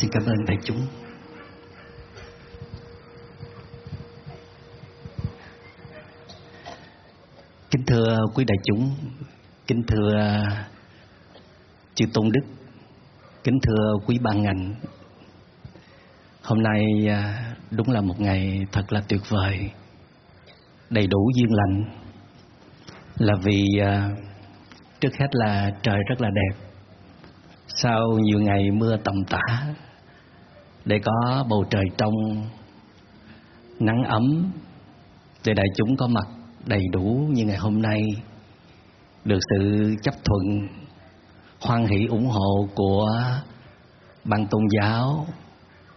Xin cảm ơn đại chúng. Kính thưa quý đại chúng, kính thưa chư tôn đức, kính thưa quý ban ngành. Hôm nay à, đúng là một ngày thật là tuyệt vời, đầy đủ duyên lành. Là vì à, trước hết là trời rất là đẹp. Sau nhiều ngày mưa tầm tã để có bầu trời trong nắng ấm, để đại chúng có mặt đầy đủ như ngày hôm nay, được sự chấp thuận, hoan hỷ ủng hộ của ban tôn giáo,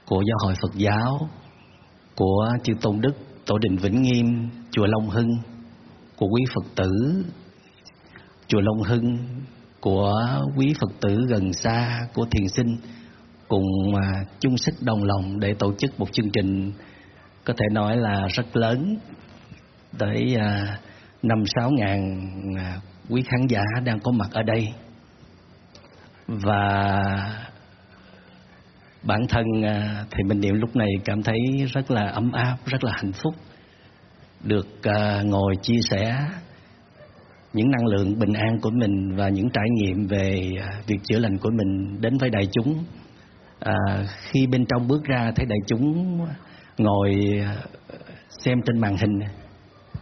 của giáo hội Phật giáo, của chư tôn đức, tổ đình Vĩnh Nghiêm, chùa Long Hưng, của quý Phật tử. Chùa Long Hưng của quý Phật tử gần xa của thiền sinh cùng à, chung sức đồng lòng để tổ chức một chương trình có thể nói là rất lớn tới à, năm sáu ngàn à, quý khán giả đang có mặt ở đây. Và bản thân à, thì mình niệm lúc này cảm thấy rất là ấm áp rất là hạnh phúc được à, ngồi chia sẻ những năng lượng bình an của mình và những trải nghiệm về việc chữa lành của mình đến với đại chúng à, khi bên trong bước ra thấy đại chúng ngồi à, xem trên màn hình.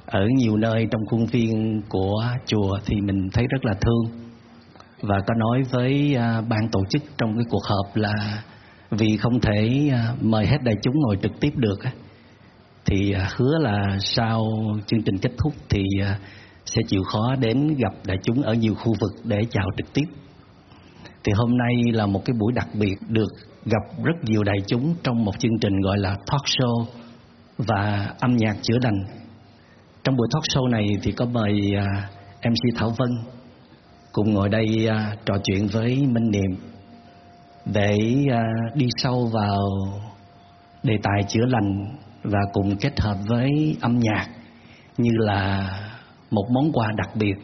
Ở nhiều nơi trong khuôn viên của chùa thì mình thấy rất là thương. Và có nói với à, ban tổ chức trong cái cuộc họp là vì không thể à, mời hết đại chúng ngồi trực tiếp được thì à, hứa là sau chương trình kết thúc thì à, sẽ chịu khó đến gặp đại chúng ở nhiều khu vực để chào trực tiếp. Thì hôm nay là một cái buổi đặc biệt được gặp rất nhiều đại chúng trong một chương trình gọi là talk show và âm nhạc chữa lành. Trong buổi talk show này thì có mời à, MC Thảo Vân cùng ngồi đây à, trò chuyện với Minh Niệm để à, đi sâu vào đề tài chữa lành và cùng kết hợp với âm nhạc như là một món quà đặc biệt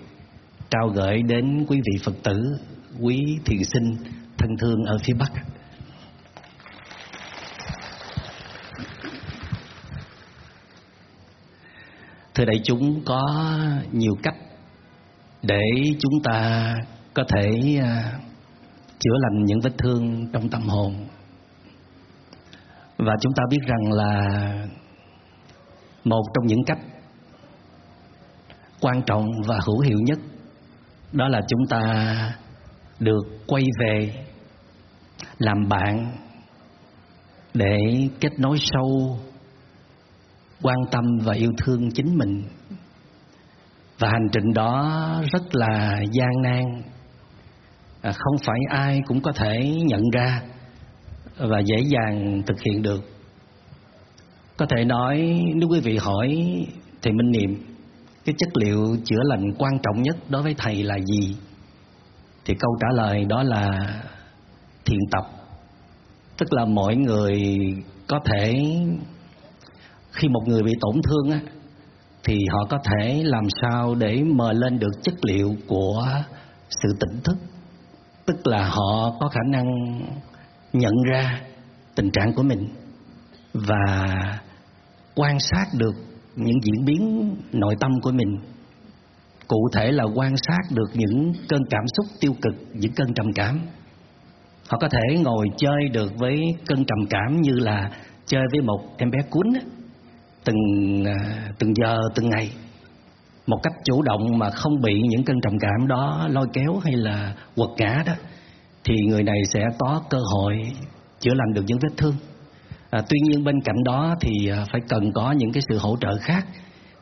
trao gửi đến quý vị Phật tử, quý thiền sinh thân thương ở phía Bắc. Thưa đại chúng, có nhiều cách để chúng ta có thể à, chữa lành những vết thương trong tâm hồn. Và chúng ta biết rằng là một trong những cách quan trọng và hữu hiệu nhất đó là chúng ta được quay về làm bạn để kết nối sâu quan tâm và yêu thương chính mình. Và hành trình đó rất là gian nan. À, không phải ai cũng có thể nhận ra và dễ dàng thực hiện được. Có thể nói nếu quý vị hỏi thì minh niệm cái chất liệu chữa lành quan trọng nhất đối với thầy là gì? Thì câu trả lời đó là thiền tập. Tức là mỗi người có thể khi một người bị tổn thương á, thì họ có thể làm sao để mờ lên được chất liệu của sự tỉnh thức. Tức là họ có khả năng nhận ra tình trạng của mình và quan sát được những diễn biến nội tâm của mình. Cụ thể là quan sát được những cơn cảm xúc tiêu cực, những cơn trầm cảm. Họ có thể ngồi chơi được với cơn trầm cảm như là chơi với một em bé cuốn từng à, từng giờ từng ngày. Một cách chủ động mà không bị những cơn trầm cảm đó lôi kéo hay là quật ngã đó thì người này sẽ có cơ hội chữa lành được những vết thương. À, tuy nhiên bên cạnh đó thì à, phải cần có những cái sự hỗ trợ khác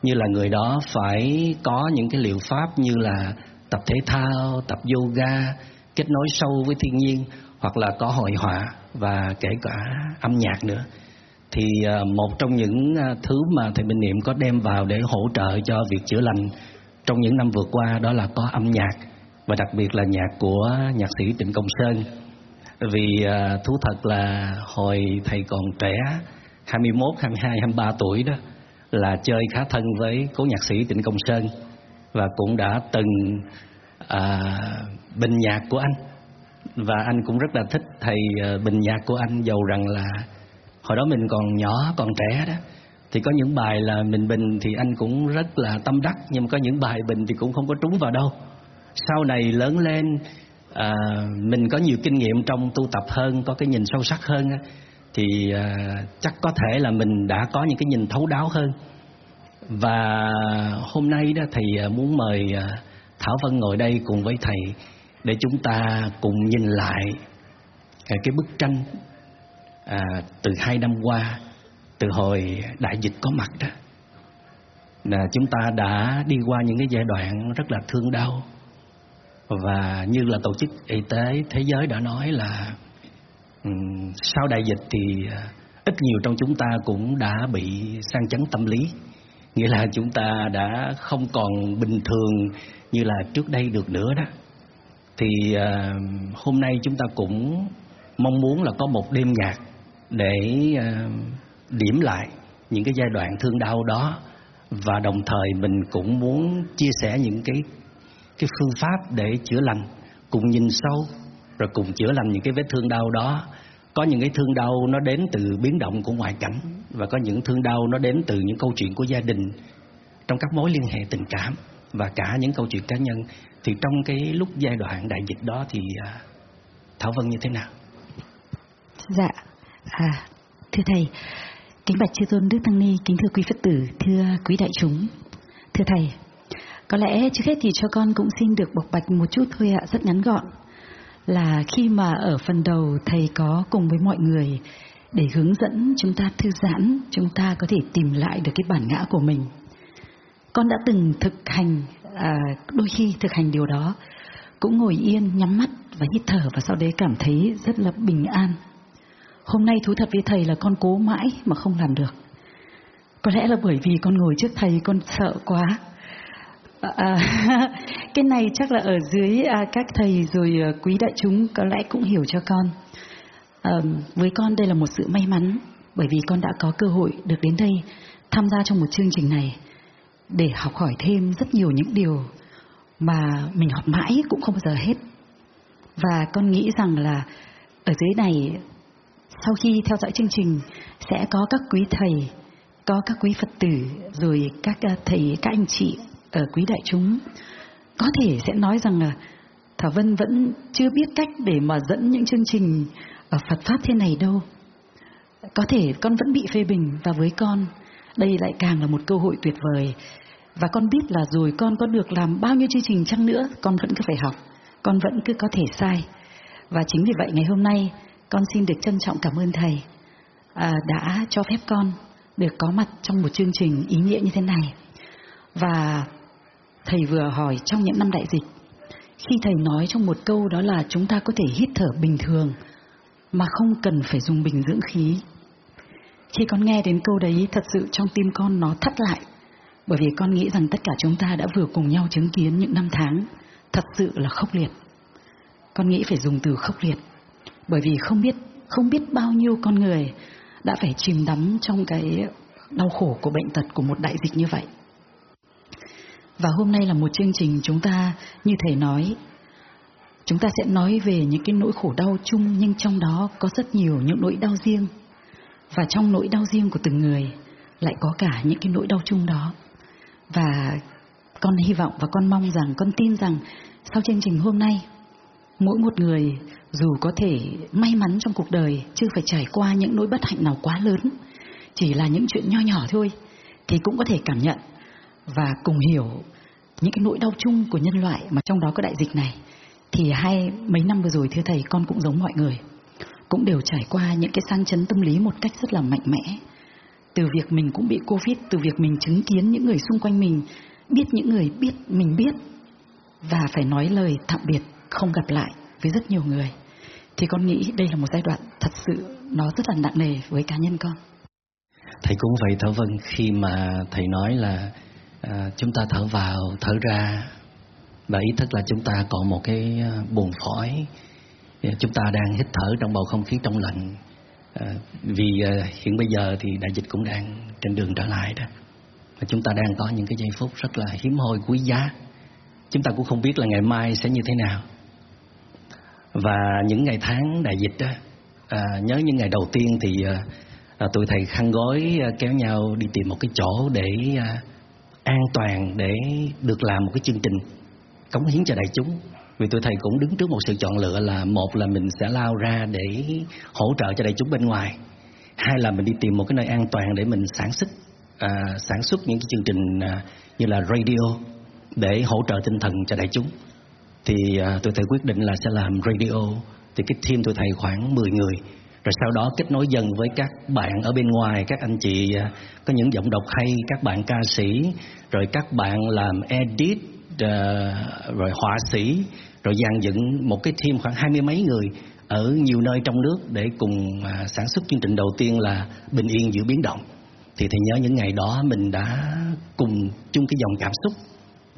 như là người đó phải có những cái liệu pháp như là tập thể thao tập yoga kết nối sâu với thiên nhiên hoặc là có hội họa và kể cả âm nhạc nữa thì à, một trong những à, thứ mà thầy Minh Niệm có đem vào để hỗ trợ cho việc chữa lành trong những năm vừa qua đó là có âm nhạc và đặc biệt là nhạc của nhạc sĩ Trịnh Công Sơn. Vì à, thú thật là hồi thầy còn trẻ 21, 22, 23 tuổi đó là chơi khá thân với cố nhạc sĩ Trịnh Công Sơn và cũng đã từng à, bình nhạc của anh. Và anh cũng rất là thích thầy bình nhạc của anh dầu rằng là hồi đó mình còn nhỏ còn trẻ đó. Thì có những bài là mình bình thì anh cũng rất là tâm đắc nhưng mà có những bài bình thì cũng không có trúng vào đâu. Sau này lớn lên à, mình có nhiều kinh nghiệm trong tu tập hơn có cái nhìn sâu sắc hơn thì à, chắc có thể là mình đã có những cái nhìn thấu đáo hơn. Và hôm nay đó thầy à, muốn mời à, Thảo Vân ngồi đây cùng với thầy để chúng ta cùng nhìn lại à, cái bức tranh à, từ hai năm qua từ hồi đại dịch có mặt đó là chúng ta đã đi qua những cái giai đoạn rất là thương đau. Và như là tổ chức y tế thế giới đã nói là um, sau đại dịch thì uh, ít nhiều trong chúng ta cũng đã bị sang chấn tâm lý. Nghĩa là chúng ta đã không còn bình thường như là trước đây được nữa đó. Thì uh, hôm nay chúng ta cũng mong muốn là có một đêm nhạc để uh, điểm lại những cái giai đoạn thương đau đó. Và đồng thời mình cũng muốn chia sẻ những cái cái phương pháp để chữa lành cùng nhìn sâu rồi cùng chữa lành những cái vết thương đau đó. Có những cái thương đau nó đến từ biến động của ngoại cảnh và có những thương đau nó đến từ những câu chuyện của gia đình. Trong các mối liên hệ tình cảm và cả những câu chuyện cá nhân thì trong cái lúc giai đoạn đại dịch đó thì à, Thảo Vân như thế nào? Dạ, à, thưa thầy, kính bạch chư tôn Đức Tăng Ni, kính thưa quý Phật tử, thưa quý đại chúng, thưa thầy, có lẽ trước hết thì cho con cũng xin được bộc bạch một chút thôi ạ, rất ngắn gọn. Là khi mà ở phần đầu thầy có cùng với mọi người để hướng dẫn chúng ta thư giãn, chúng ta có thể tìm lại được cái bản ngã của mình. Con đã từng thực hành, à, đôi khi thực hành điều đó, cũng ngồi yên, nhắm mắt và hít thở và sau đấy cảm thấy rất là bình an. Hôm nay thú thật với thầy là con cố mãi mà không làm được. Có lẽ là bởi vì con ngồi trước thầy con sợ quá À, à cái này chắc là ở dưới à, các thầy rồi à, quý đại chúng có lẽ cũng hiểu cho con. À, với con đây là một sự may mắn bởi vì con đã có cơ hội được đến đây tham gia trong một chương trình này để học hỏi thêm rất nhiều những điều mà mình học mãi cũng không bao giờ hết. Và con nghĩ rằng là ở dưới này sau khi theo dõi chương trình sẽ có các quý thầy, có các quý Phật tử rồi các ờ, thầy, các anh chị ở quý đại chúng có thể sẽ nói rằng là Thảo Vân vẫn chưa biết cách để mà dẫn những chương trình ở Phật Pháp thế này đâu. Có thể con vẫn bị phê bình và với con đây lại càng là một cơ hội tuyệt vời. Và con biết là rồi con có được làm bao nhiêu chương trình chăng nữa, con vẫn cứ phải học, con vẫn cứ có thể sai. Và chính vì vậy ngày hôm nay con xin được trân trọng cảm ơn Thầy à, đã cho phép con được có mặt trong một chương trình ý nghĩa như thế này. Và Thầy vừa hỏi trong những năm đại dịch, khi thầy nói trong một câu đó là chúng ta có thể hít thở bình thường mà không cần phải dùng bình dưỡng khí. Khi con nghe đến câu đấy, thật sự trong tim con nó thắt lại, bởi vì con nghĩ rằng tất cả chúng ta đã vừa cùng nhau chứng kiến những năm tháng thật sự là khốc liệt. Con nghĩ phải dùng từ khốc liệt, bởi vì không biết không biết bao nhiêu con người đã phải chìm đắm trong cái đau khổ của bệnh tật của một đại dịch như vậy. Và hôm nay là một chương trình chúng ta như thầy nói Chúng ta sẽ nói về những cái nỗi khổ đau chung nhưng trong đó có rất nhiều những nỗi đau riêng. Và trong nỗi đau riêng của từng người lại có cả những cái nỗi đau chung đó. Và con hy vọng và con mong rằng, con tin rằng sau chương trình hôm nay, mỗi một người dù có thể may mắn trong cuộc đời chưa phải trải qua những nỗi bất hạnh nào quá lớn, chỉ là những chuyện nho nhỏ thôi, thì cũng có thể cảm nhận và cùng hiểu những cái nỗi đau chung của nhân loại mà trong đó có đại dịch này. Thì hai mấy năm vừa rồi thưa thầy con cũng giống mọi người cũng đều trải qua những cái sang chấn tâm lý một cách rất là mạnh mẽ. Từ việc mình cũng bị covid từ việc mình chứng kiến những người xung quanh mình biết những người biết mình biết và phải nói lời tạm biệt không gặp lại với rất nhiều người thì con nghĩ đây là một giai đoạn thật sự nó rất là nặng nề với cá nhân con. Thầy cũng vậy thở vân khi mà thầy nói là à, chúng ta thở vào thở ra và ý thức là chúng ta còn một cái à, buồn buồng phổi à, chúng ta đang hít thở trong bầu không khí trong lạnh à, vì à, hiện bây giờ thì đại dịch cũng đang trên đường trở lại đó. Và chúng ta đang có những cái giây phút rất là hiếm hoi quý giá. Chúng ta cũng không biết là ngày mai sẽ như thế nào và những ngày tháng đại dịch đó à, nhớ những ngày đầu tiên thì à, à, tụi thầy khăn gói à, kéo nhau đi tìm một cái chỗ để à, an toàn để được làm một cái chương trình cống hiến cho đại chúng. Vì tụi thầy cũng đứng trước một sự chọn lựa là một là mình sẽ lao ra để hỗ trợ cho đại chúng bên ngoài hai là mình đi tìm một cái nơi an toàn để mình sản xuất à, sản xuất những cái chương trình à, như là radio để hỗ trợ tinh thần cho đại chúng thì à, tụi thầy quyết định là sẽ làm radio. Thì cái team tụi thầy khoảng 10 người. Rồi sau đó kết nối dần với các bạn ở bên ngoài các anh chị à, có những giọng đọc hay các bạn ca sĩ rồi các bạn làm edit uh, rồi họa sĩ rồi dàn dựng một cái team khoảng hai mươi mấy người ở nhiều nơi trong nước để cùng uh, sản xuất chương trình đầu tiên là bình yên giữa biến động. Thì thầy nhớ những ngày đó mình đã cùng chung cái dòng cảm xúc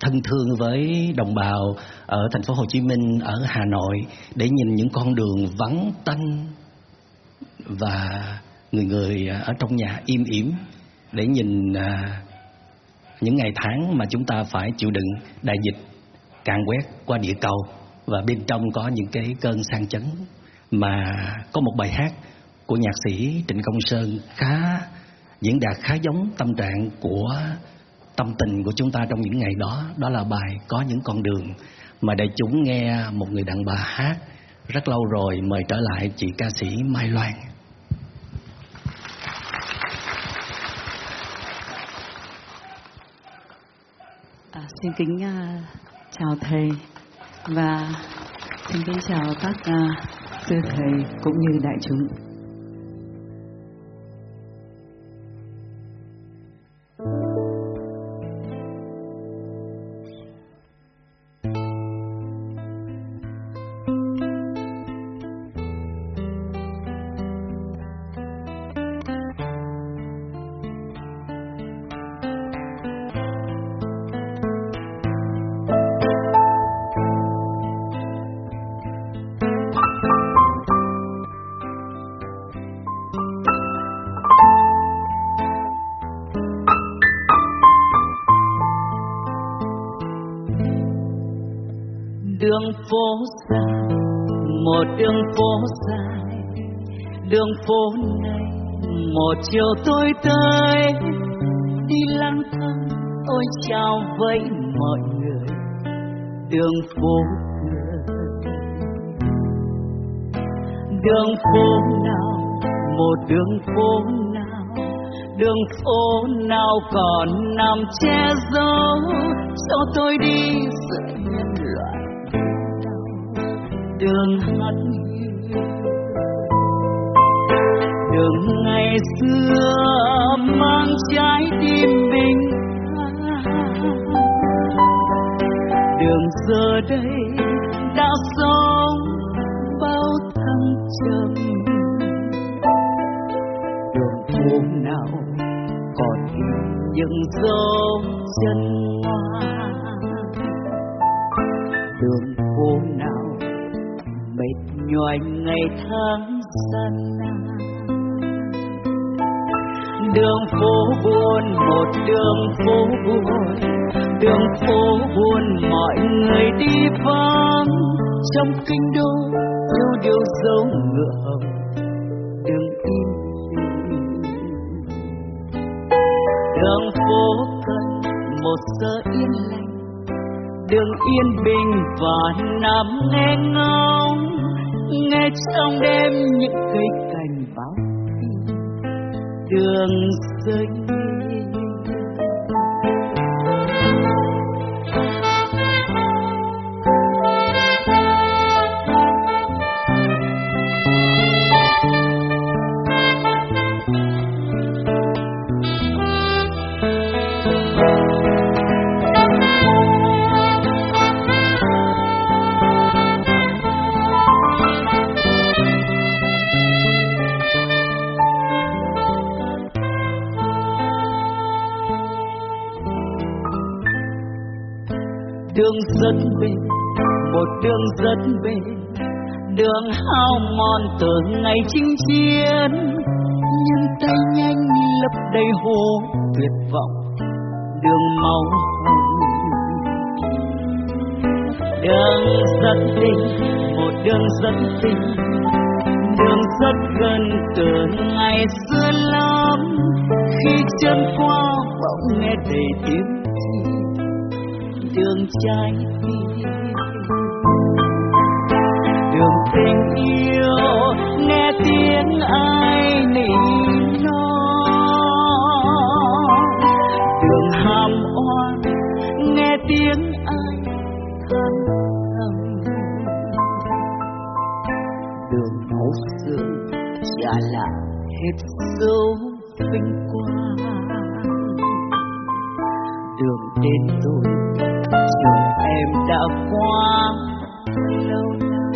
thân thương với đồng bào ở thành phố Hồ Chí Minh, ở Hà Nội, để nhìn những con đường vắng tanh và người người ở trong nhà im ỉm, để nhìn à, những ngày tháng mà chúng ta phải chịu đựng đại dịch càn quét qua địa cầu và bên trong có những cái cơn sang chấn. Mà có một bài hát của nhạc sĩ Trịnh Công Sơn khá, diễn đạt khá giống tâm trạng của tâm tình của chúng ta trong những ngày đó đó là bài có những con đường mà đại chúng nghe một người đàn bà hát rất lâu rồi mời trở lại chị ca sĩ Mai Loan à, Xin kính uh, chào thầy và xin kính chào các uh, sư thầy cũng như đại chúng. Chiều tôi tới. Đi lang thang ôi chào với mọi người. Đường phố đường phố nào, một đường phố nào? Đường phố nào còn nằm che giấu? Cho tôi đi giữa đường hát đường ngày xưa mang trái tim mình đường giờ đây đã sống bao thăng trầm. Đường phố nào còn những dấu chân hoa. Đường phố nào mệt nhoài ngày tháng gian nan đường phố buồn, một đường phố buồn. Đường phố buồn, mọi người đi vắng. Trong kinh đô yêu điều dấu ngựa hồng đường im đường phố cần một giờ yên lành. Đường yên bình và nằm nghe ngóng. Nghe trong đêm những cây đường xanh đường rất về một đường rất về đường hao mòn từ ngày chinh chiến, nhưng tay nhanh lấp đầy hồ tuyệt vọng. Đường máu hồng đường rất tình một đường rất tình đường rất gần từ ngày xưa lắm, khi chân qua bỗng nghe đầy tiếng đường trái tim đường tình yêu, nghe tiếng ai nỉ non đường hàm oan, nghe tiếng ai than thầm đường máu xương, trả lại hết dấu vinh quang. Đường đến tôi đêm đã qua. Lâu năm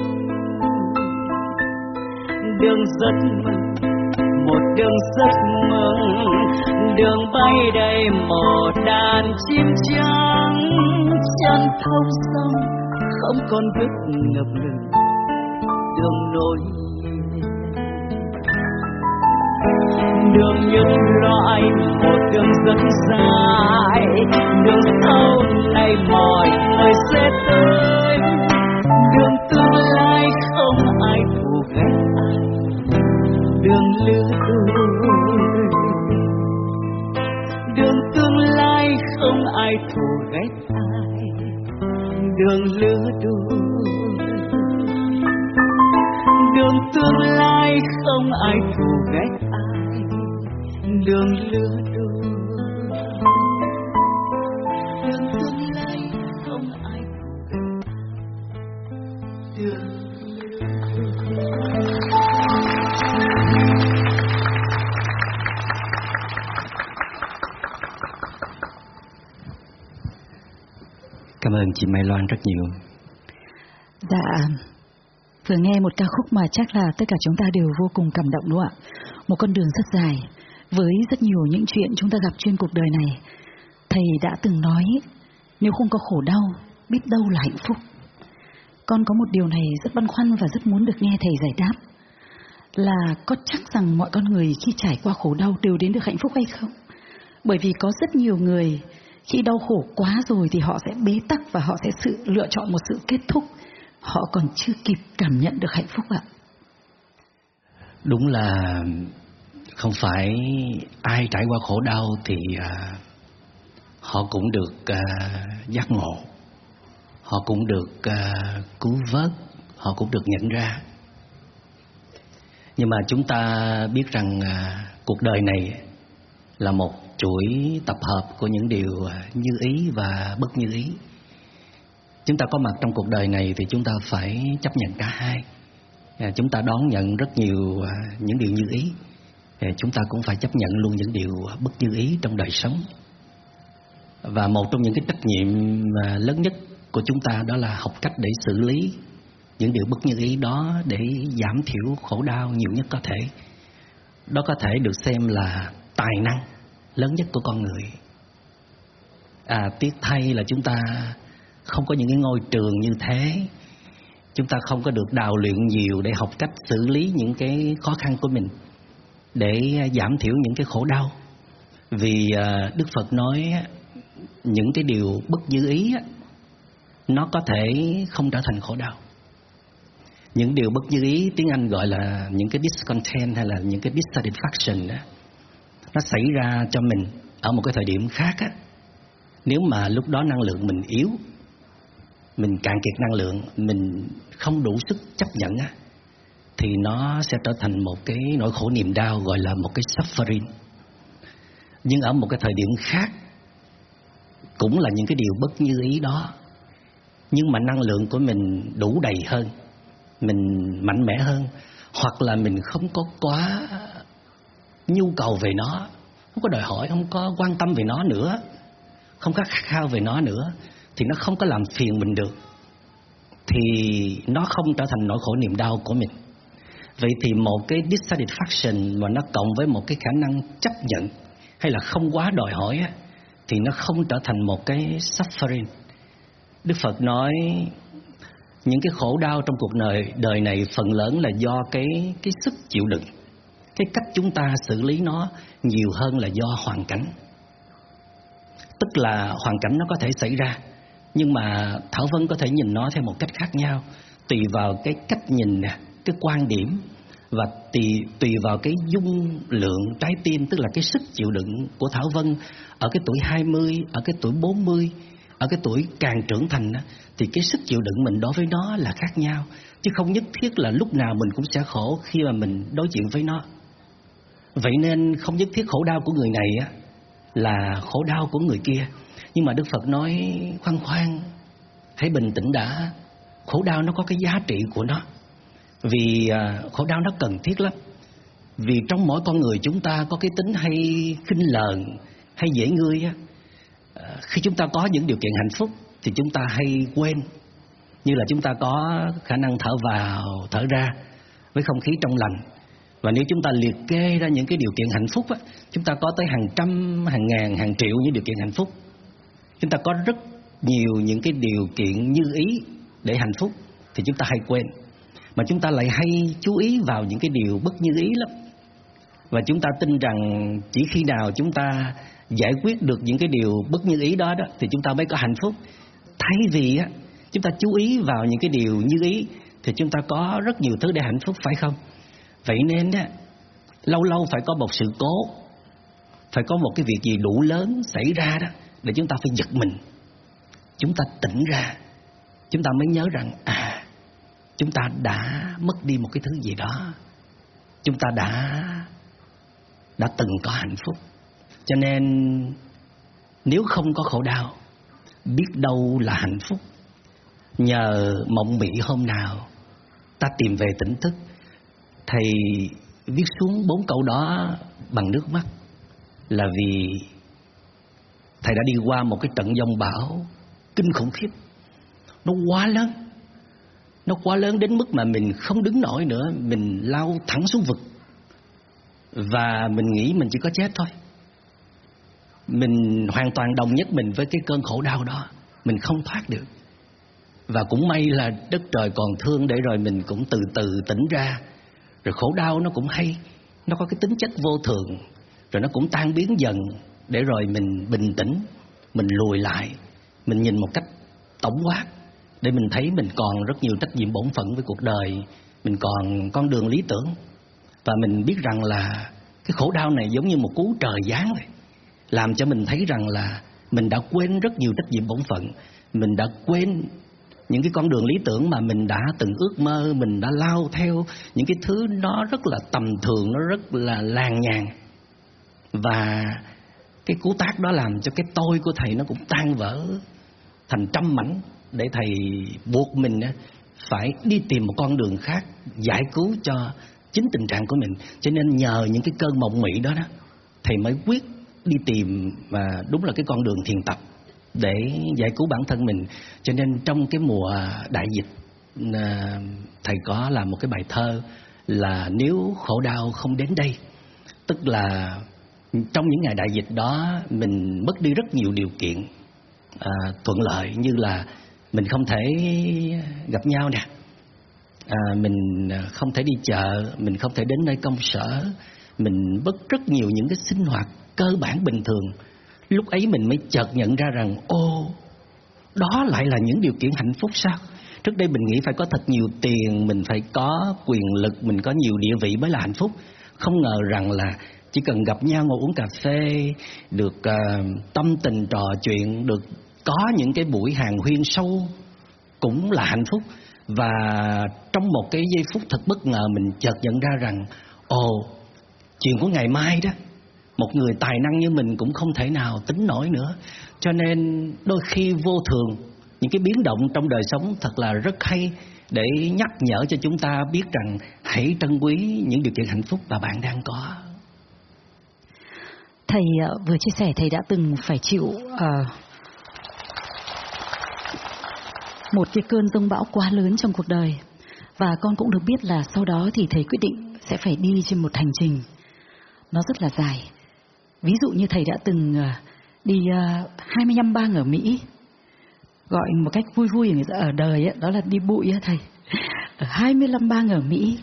đường rất mừng, một đường rất mừng. Đường bay đầy một đàn chim trắng. Chân thông sông, không còn vết ngập ngừng đường nối đường những loại, một đường rất dài. Đường sau này mọi người sẽ tới. Đường tương lai không ai thù ghét đường lứa đôi đường tương lai không ai thù ghét ai. Đường lứa đôi đường tương lai không ai thù ghét đường lứa đôi đường tương lai không ai Cảm ơn chị Mai Loan rất nhiều. Dạ, vừa nghe một ca khúc mà chắc là tất cả chúng ta đều vô cùng cảm động đúng không ạ? Một con đường rất dài, với rất nhiều những chuyện chúng ta gặp trên cuộc đời này. Thầy đã từng nói, nếu không có khổ đau, biết đâu là hạnh phúc. Con có một điều này rất băn khoăn và rất muốn được nghe thầy giải đáp. Là có chắc rằng mọi con người khi trải qua khổ đau đều đến được hạnh phúc hay không? Bởi vì có rất nhiều người khi đau khổ quá rồi thì họ sẽ bế tắc và họ sẽ sự lựa chọn một sự kết thúc. Họ còn chưa kịp cảm nhận được hạnh phúc ạ. Đúng là không phải ai trải qua khổ đau thì à, họ cũng được à, giác ngộ, họ cũng được à, cứu vớt, họ cũng được nhận ra. Nhưng mà chúng ta biết rằng à, cuộc đời này là một chuỗi tập hợp của những điều à, như ý và bất như ý. Chúng ta có mặt trong cuộc đời này thì chúng ta phải chấp nhận cả hai. À, chúng ta đón nhận rất nhiều à, những điều như ý. Chúng ta cũng phải chấp nhận luôn những điều bất như ý trong đời sống. Và một trong những cái trách nhiệm à, lớn nhất của chúng ta đó là học cách để xử lý những điều bất như ý đó để giảm thiểu khổ đau nhiều nhất có thể. Đó có thể được xem là tài năng lớn nhất của con người. À, tiếc thay là chúng ta không có những cái ngôi trường như thế. Chúng ta không có được đào luyện nhiều để học cách xử lý những cái khó khăn của mình để à, giảm thiểu những cái khổ đau. Vì à, Đức Phật nói những cái điều bất dư ý nó có thể không trở thành khổ đau những điều bất dư ý, tiếng Anh gọi là những cái discontent hay là những cái dissatisfaction đó nó xảy ra cho mình ở một cái thời điểm khác á nếu mà lúc đó năng lượng mình yếu, mình cạn kiệt năng lượng, mình không đủ sức chấp nhận á thì nó sẽ trở thành một cái nỗi khổ niềm đau, gọi là một cái suffering. Nhưng ở một cái thời điểm khác, cũng là những cái điều bất như ý đó. Nhưng mà năng lượng của mình đủ đầy hơn, mình mạnh mẽ hơn, hoặc là mình không có quá nhu cầu về nó, không có đòi hỏi, không có quan tâm về nó nữa, không có khát khao về nó nữa, thì nó không có làm phiền mình được. Thì nó không trở thành nỗi khổ niềm đau của mình vậy thì một cái dissatisfaction mà nó cộng với một cái khả năng chấp nhận hay là không quá đòi hỏi á, thì nó không trở thành một cái suffering. Đức Phật nói những cái khổ đau trong cuộc đời đời này phần lớn là do cái cái sức chịu đựng cái cách chúng ta xử lý nó nhiều hơn là do hoàn cảnh. Tức là hoàn cảnh nó có thể xảy ra nhưng mà thảo vân có thể nhìn nó theo một cách khác nhau tùy vào cái cách nhìn nè cái quan điểm và tùy tùy vào cái dung lượng trái tim tức là cái sức chịu đựng của thảo vân ở cái tuổi 20, ở cái tuổi 40 ở cái tuổi càng trưởng thành thì cái sức chịu đựng mình đối với nó là khác nhau. Chứ không nhất thiết là lúc nào mình cũng sẽ khổ khi mà mình đối diện với nó. Vậy nên không nhất thiết khổ đau của người này á là khổ đau của người kia. Nhưng mà đức phật nói khoan khoan hãy bình tĩnh đã. Khổ đau nó có cái giá trị của nó vì à, khổ đau nó cần thiết lắm vì trong mỗi con người chúng ta có cái tính hay khinh lờn hay dễ ngươi á à, khi chúng ta có những điều kiện hạnh phúc thì chúng ta hay quên như là chúng ta có khả năng thở vào thở ra với không khí trong lành và nếu chúng ta liệt kê ra những cái điều kiện hạnh phúc á, chúng ta có tới hàng trăm, hàng ngàn, hàng triệu những điều kiện hạnh phúc. Chúng ta có rất nhiều những cái điều kiện như ý để hạnh phúc thì chúng ta hay quên. Mà chúng ta lại hay chú ý vào những cái điều bất như ý lắm. Và chúng ta tin rằng chỉ khi nào chúng ta giải quyết được những cái điều bất như ý đó đó thì chúng ta mới có hạnh phúc. Thay vì á chúng ta chú ý vào những cái điều như ý thì chúng ta có rất nhiều thứ để hạnh phúc phải không? Vậy nên á lâu lâu phải có một sự cố, phải có một cái việc gì đủ lớn xảy ra đó để chúng ta phải giật mình. Chúng ta tỉnh ra, chúng ta mới nhớ rằng à chúng ta đã mất đi một cái thứ gì đó. Chúng ta đã đã từng có hạnh phúc. Cho nên nếu không có khổ đau, biết đâu là hạnh phúc. Nhờ mộng mị hôm nào ta tìm về tỉnh thức thầy viết xuống bốn câu đó bằng nước mắt là vì thầy đã đi qua một cái trận dông bão kinh khủng khiếp nó quá lớn nó quá lớn đến mức mà mình không đứng nổi nữa, mình lao thẳng xuống vực. Và mình nghĩ mình chỉ có chết thôi. Mình hoàn toàn đồng nhất mình với cái cơn khổ đau đó. Mình không thoát được. Và cũng may là đất trời còn thương để rồi mình cũng từ từ tỉnh ra. Rồi khổ đau nó cũng hay. Nó có cái tính chất vô thường. Rồi nó cũng tan biến dần để rồi mình bình tĩnh, mình lùi lại, mình nhìn một cách tổng quát để mình thấy mình còn rất nhiều trách nhiệm bổn phận với cuộc đời. Mình còn con đường lý tưởng. Và mình biết rằng là cái khổ đau này giống như một cú trời giáng vậy. Làm cho mình thấy rằng là mình đã quên rất nhiều trách nhiệm bổn phận. Mình đã quên những cái con đường lý tưởng mà mình đã từng ước mơ, mình đã lao theo. Những cái thứ nó rất là tầm thường, nó rất là làng nhàn và cái cú tác đó làm cho cái tôi của thầy nó cũng tan vỡ thành trăm mảnh để thầy buộc mình phải đi tìm một con đường khác giải cứu cho chính tình trạng của mình. Cho nên nhờ những cái cơn mộng mị đó đó thầy mới quyết đi tìm và đúng là cái con đường thiền tập để giải cứu bản thân mình. Cho nên trong cái mùa đại dịch à, thầy có làm một cái bài thơ là nếu khổ đau không đến đây tức là trong những ngày đại dịch đó mình mất đi rất nhiều điều kiện à, thuận lợi như là mình không thể gặp nhau nè. À, mình không thể đi chợ mình không thể đến nơi công sở. Mình mất rất nhiều những cái sinh hoạt cơ bản bình thường. Lúc ấy mình mới chợt nhận ra rằng ô đó lại là những điều kiện hạnh phúc sao? Trước đây mình nghĩ phải có thật nhiều tiền mình phải có quyền lực mình có nhiều địa vị mới là hạnh phúc. Không ngờ rằng là chỉ cần gặp nhau ngồi uống cà phê được uh, tâm tình trò chuyện được có những cái buổi hàng huyên sâu cũng là hạnh phúc. Và trong một cái giây phút thật bất ngờ mình chợt nhận ra rằng ồ chuyện của ngày mai đó một người tài năng như mình cũng không thể nào tính nổi nữa. Cho nên đôi khi vô thường những cái biến động trong đời sống thật là rất hay để nhắc nhở cho chúng ta biết rằng hãy trân quý những điều kiện hạnh phúc mà bạn đang có. Thầy ờ, vừa chia sẻ thầy đã từng phải chịu uh, một cái cơn rông bão quá lớn trong cuộc đời. Và con cũng được biết là sau đó thì thầy quyết định sẽ phải đi trên một hành trình. Nó rất là dài. Ví dụ như thầy đã từng ờ, đi ờ, 25 bang ở Mỹ gọi một cách vui vui ở đời ấy, đó là đi bụi ấy, thầy. Ở 25 bang ở Mỹ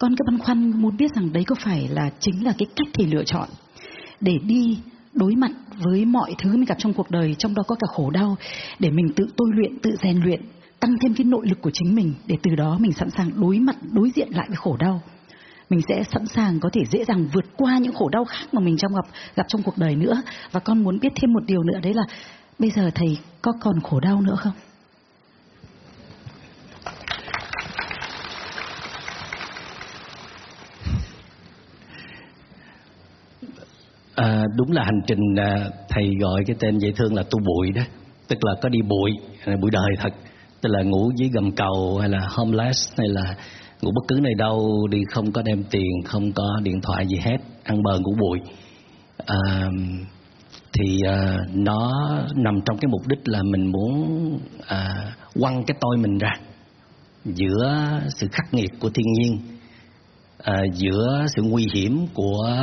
con cứ băn khoăn muốn biết rằng đấy có phải là chính là cái cách thầy lựa chọn để đi đối mặt với mọi thứ mình gặp trong cuộc đời, trong đó có cả khổ đau, để mình tự tôi luyện, tự rèn luyện, tăng thêm cái nội lực của chính mình, để từ đó mình sẵn sàng đối mặt, đối diện lại với khổ đau. Mình sẽ sẵn sàng có thể dễ dàng vượt qua những khổ đau khác mà mình trong gặp gặp trong cuộc đời nữa. Và con muốn biết thêm một điều nữa, đấy là bây giờ thầy có còn khổ đau nữa không? À, đúng là hành trình à, thầy gọi cái tên dễ thương là tu bụi đó. Tức là có đi bụi à, bụi đời thật. Tức là ngủ dưới gầm cầu hay là homeless hay là ngủ bất cứ nơi đâu đi không có đem tiền không có điện thoại gì hết ăn bờ ngủ bụi. À, thì à, nó nằm trong cái mục đích là mình muốn à, quăng cái tôi mình ra giữa sự khắc nghiệt của thiên nhiên à, giữa sự nguy hiểm của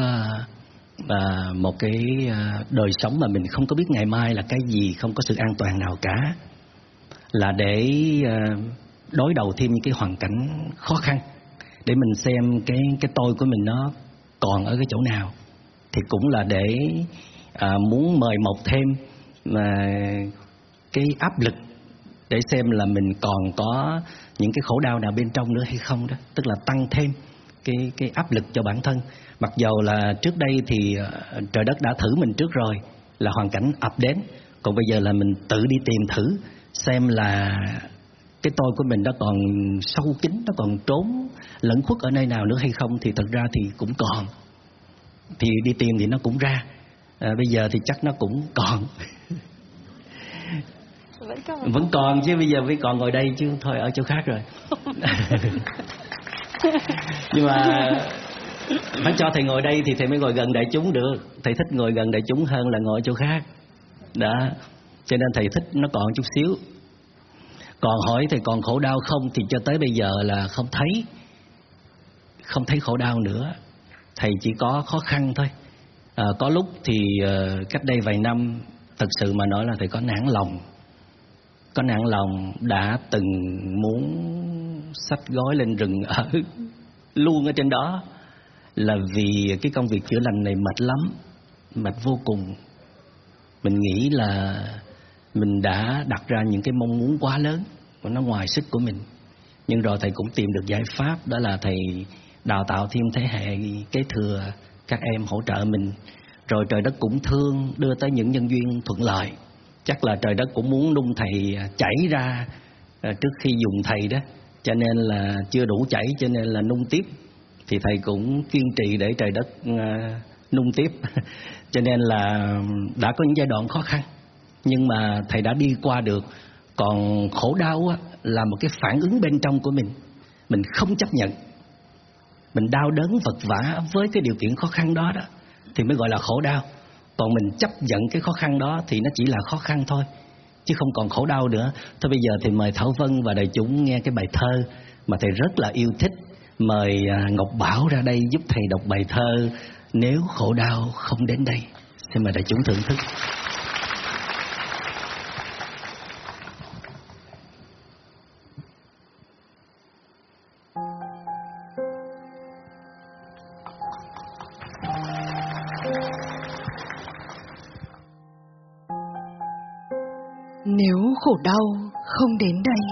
à, một cái à, đời sống mà mình không có biết ngày mai là cái gì không có sự an toàn nào cả. Là để à, đối đầu thêm những cái hoàn cảnh khó khăn. Để mình xem cái cái tôi của mình nó còn ở cái chỗ nào. Thì cũng là để à, muốn mời mọc thêm mà cái áp lực để xem là mình còn có những cái khổ đau nào bên trong nữa hay không đó. Tức là tăng thêm cái cái áp lực cho bản thân mặc dầu là trước đây thì ờ, trời đất đã thử mình trước rồi là hoàn cảnh ập đến. Còn bây giờ là mình tự đi tìm thử xem là cái tôi của mình nó còn sâu kín nó còn trốn lẫn khuất ở nơi nào nữa hay không thì thật ra thì cũng còn. Thì đi tìm thì nó cũng ra à, bây giờ thì chắc nó cũng còn. Vẫn còn. Vẫn còn chứ bây giờ mới còn ngồi đây chứ thôi ở chỗ khác rồi. Nhưng mà phải cho thầy ngồi đây thì thầy mới ngồi gần đại chúng được. Thầy thích ngồi gần đại chúng hơn là ngồi chỗ khác. Đó. Cho nên thầy thích nó còn chút xíu. Còn hỏi thầy còn khổ đau không thì cho tới bây giờ là không thấy. Không thấy khổ đau nữa. Thầy chỉ có khó khăn thôi. À, có lúc thì uh, cách đây vài năm thật sự mà nói là thầy có nản lòng. Có nản lòng đã từng muốn sách gói lên rừng ở luôn ở trên đó là vì cái công việc chữa lành này mệt lắm, mệt vô cùng. Mình nghĩ là mình đã đặt ra những cái mong muốn quá lớn và nó ngoài sức của mình. Nhưng rồi thầy cũng tìm được giải pháp, đó là thầy đào tạo thêm thế hệ kế thừa các em hỗ trợ mình. Rồi trời đất cũng thương, đưa tới những nhân duyên thuận lợi. Chắc là trời đất cũng muốn nung thầy chảy ra à, trước khi dùng thầy đó. Cho nên là chưa đủ chảy, cho nên là nung tiếp thì thầy cũng kiên trì để trời đất ờ, nung tiếp. Cho nên là đã có những giai đoạn khó khăn nhưng mà thầy đã đi qua được. Còn khổ đau á, là một cái phản ứng bên trong của mình. Mình không chấp nhận. Mình đau đớn vật vả với cái điều kiện khó khăn đó đó thì mới gọi là khổ đau. Còn mình chấp nhận cái khó khăn đó thì nó chỉ là khó khăn thôi chứ không còn khổ đau nữa. Thôi bây giờ thì mời thảo vân và đại chúng nghe cái bài thơ mà thầy rất là yêu thích mời à, Ngọc Bảo ra đây giúp thầy đọc bài thơ Nếu khổ đau không đến đây. Xin mời đại chúng thưởng thức. Nếu khổ đau không đến đây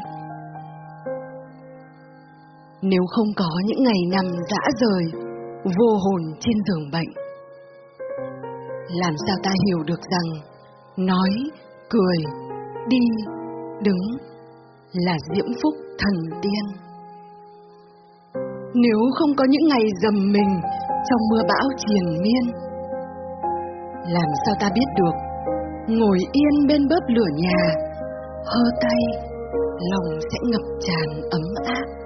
nếu không có những ngày nằm dã rời, vô hồn trên giường bệnh, làm sao ta hiểu được rằng nói, cười, đi, đứng là diễm phúc thần tiên. Nếu không có những ngày dầm mình trong mưa bão triền miên, làm sao ta biết được ngồi yên bên bếp lửa nhà, hơ tay, lòng sẽ ngập tràn ấm áp.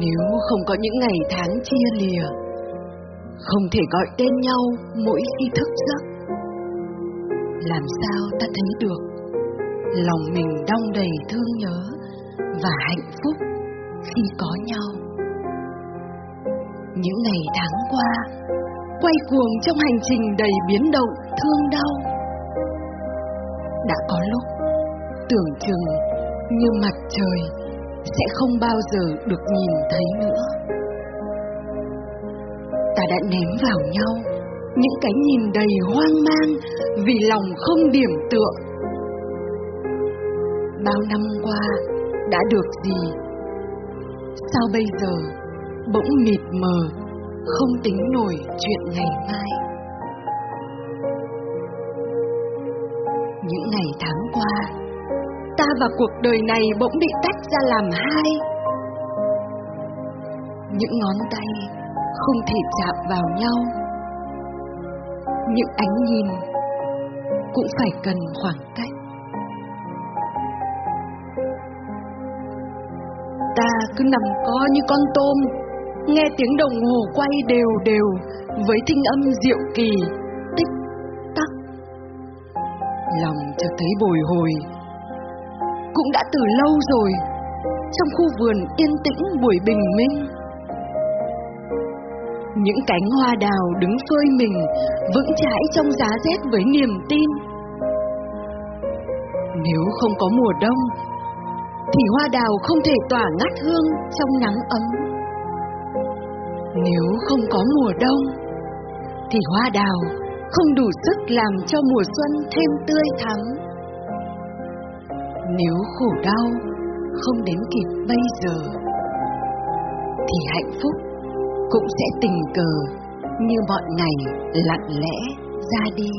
Nếu không có những ngày tháng chia lìa, không thể gọi tên nhau mỗi khi thức giấc, làm sao ta thấy được lòng mình đong đầy thương nhớ và hạnh phúc khi có nhau. Những ngày tháng qua, quay cuồng trong hành trình đầy biến động, thương đau. Đã có lúc tưởng chừng như mặt trời sẽ không bao giờ được nhìn thấy nữa. Ta đã ném vào nhau những cái nhìn đầy hoang mang vì lòng không điểm tựa. Bao năm qua đã được gì? Sao bây giờ bỗng mịt mờ, không tính nổi chuyện ngày mai? Và cuộc đời này bỗng bị tách ra làm hai. Những ngón tay không thể chạm vào nhau. Những ánh nhìn cũng phải cần khoảng cách. Ta cứ nằm co như con tôm, nghe tiếng đồng hồ quay đều đều với thinh âm diệu kỳ, tích tắc. Lòng chợt thấy bồi hồi cũng đã từ lâu rồi trong khu vườn yên tĩnh buổi bình minh. Những cánh hoa đào đứng phơi mình vững chãi trong giá rét với niềm tin. Nếu không có mùa đông, thì hoa đào không thể tỏa ngát hương trong nắng ấm. Nếu không có mùa đông, thì hoa đào không đủ sức làm cho mùa xuân thêm tươi thắm. Nếu khổ đau không đến kịp bây giờ, Thì hạnh phúc cũng sẽ tình cờ như bọn ngày lặng lẽ ra đi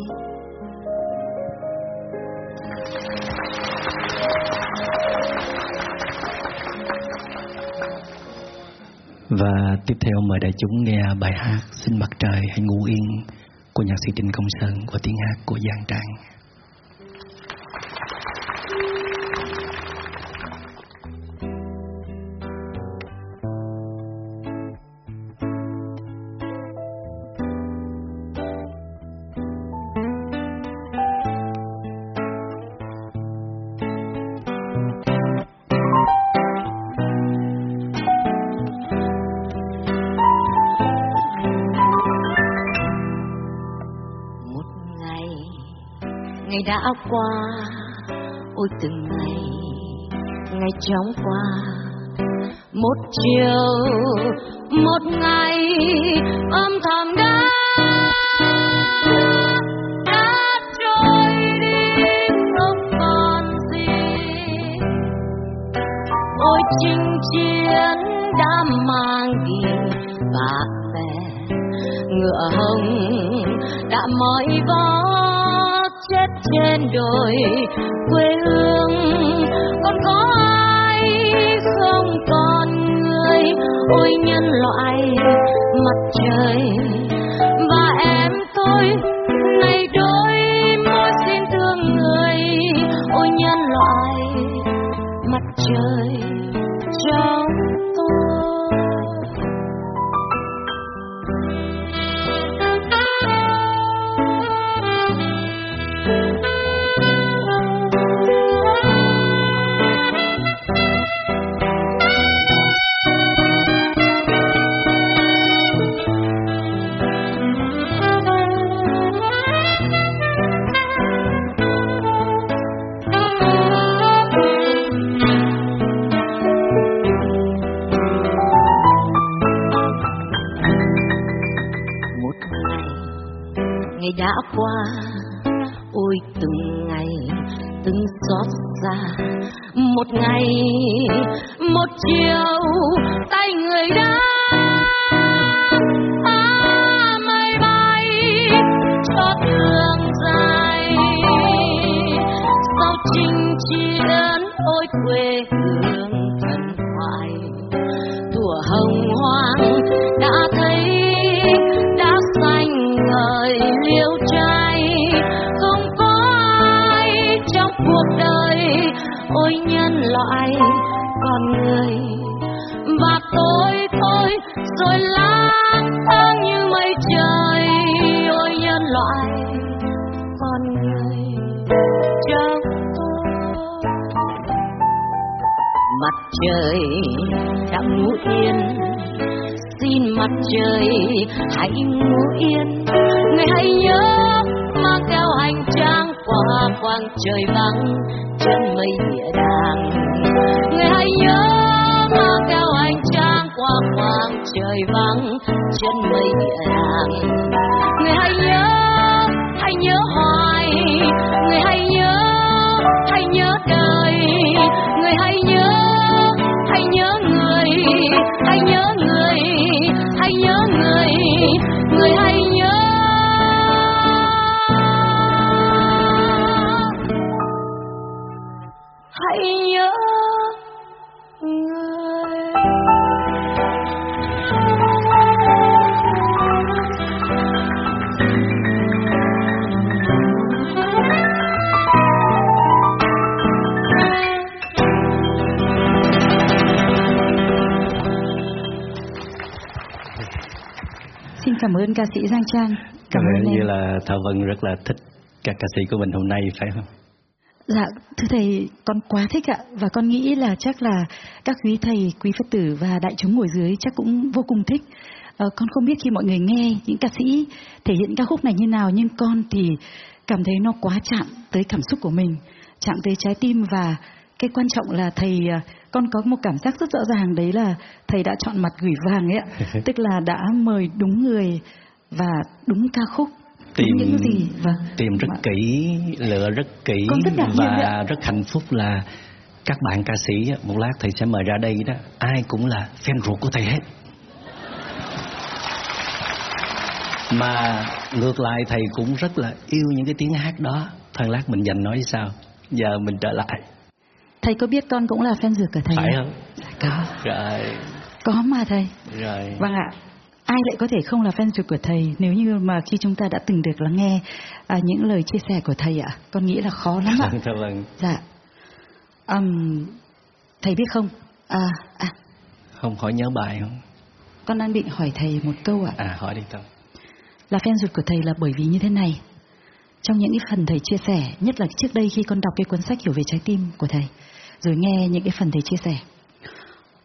Và tiếp theo mời đại chúng nghe bài hát Xin mặt trời hãy ngủ yên của nhạc sĩ Trịnh Công Sơn của tiếng hát của Giang Trang. Qua ôi từng ngày ngày chóng qua. Một chiều một ngày âm trên đồi quê hương. Còn có ai không còn người? Ôi nhân loại, mặt trời. Nhìn mặt trời, hãy ngủ yên. Người hãy nhớ, mang theo hành trang qua quang trời vắng, chân mây địa đàng. Người hãy nhớ, mang theo hành trang qua quang trời vắng, chân mây địa đàng. Người hãy nhớ hãy nhớ hoài. Người hãy nhớ hãy nhớ đời. Người hãy nhớ hãy nhớ người, hãy nhớ người người người hãy cảm ơn ca sĩ Giang Trang. Cảm ơn em. như là Thảo Vân rất là thích các ca sĩ của mình hôm nay phải không? Dạ, thưa thầy, con quá thích ạ và con nghĩ là chắc là các quý thầy, quý Phật tử và đại chúng ngồi dưới chắc cũng vô cùng thích. Ờ, con không biết khi mọi người nghe những ca sĩ thể hiện ca khúc này như nào nhưng con thì cảm thấy nó quá chạm tới cảm xúc của mình, chạm tới trái tim và cái quan trọng là thầy à, con có một cảm giác rất rõ ràng đấy là thầy đã chọn mặt gửi vàng ấy ạ, tức là đã mời đúng người và đúng ca khúc Tìm những gì. Vâng. tìm rất Mà- kỹ, lựa rất kỹ và rất hạnh phúc là các bạn ca sĩ một lát thầy sẽ mời ra đây đó, ai cũng là fan ruột của thầy hết. Mà ngược lại thầy cũng rất là yêu những cái tiếng hát đó. Thoáng lát mình dành nói sao? Giờ mình trở lại, Thầy có biết con cũng là fan ruột của thầy phải không? không? Có, Rồi, có mà thầy. rồi. Vâng ạ. Ai lại có thể không là fan ruột của thầy nếu như mà khi chúng ta đã từng được lắng nghe à, những lời chia sẻ của thầy ạ? Con nghĩ là khó lắm ạ. Dạ vâng. Dạ. Ừm, thầy biết không? À, à, Không hỏi nhớ bài không? con đang định hỏi thầy một câu ạ. À hỏi đi Tâm. Là fan ruột của thầy là bởi vì như thế này. Trong những cái phần thầy chia sẻ, nhất là trước đây khi con đọc cái cuốn sách hiểu về trái tim của thầy, rồi nghe những cái phần thầy chia sẻ,